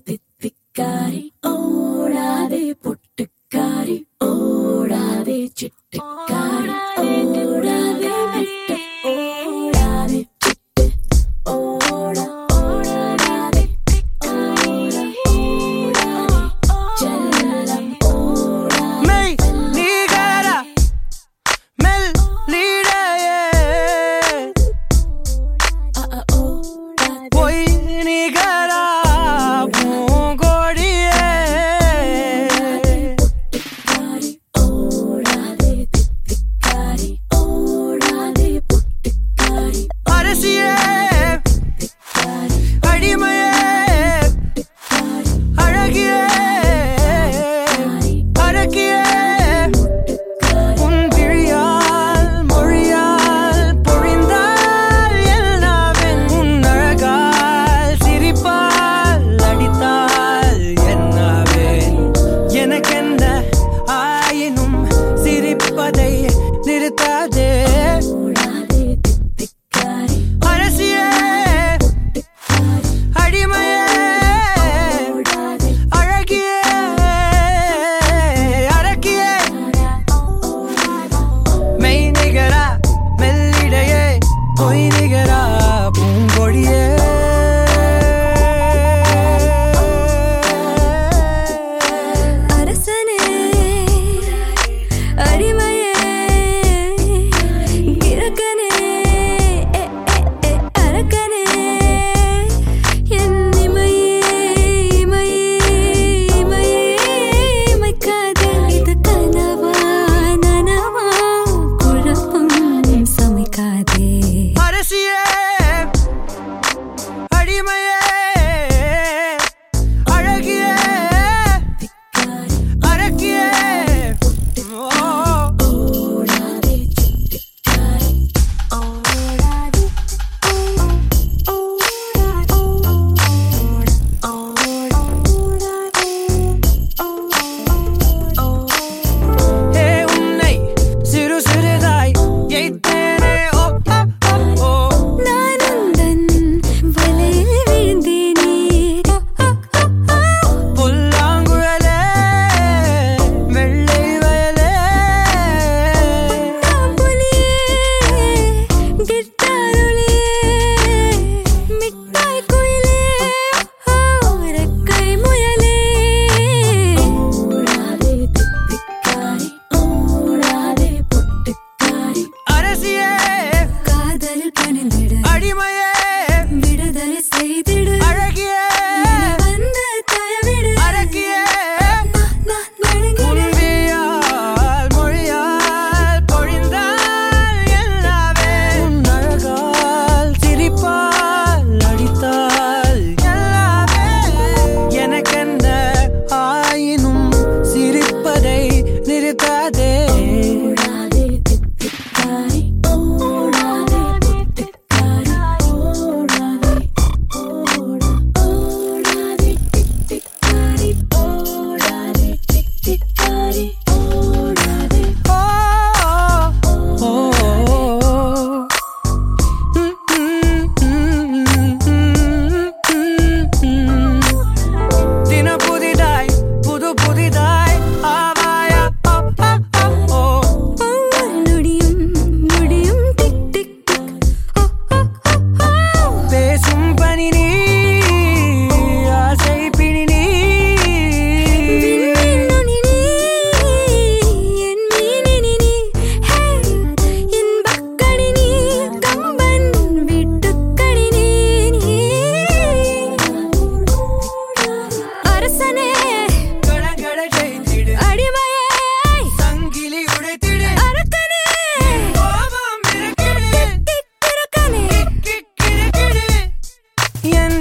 Picari, oh. y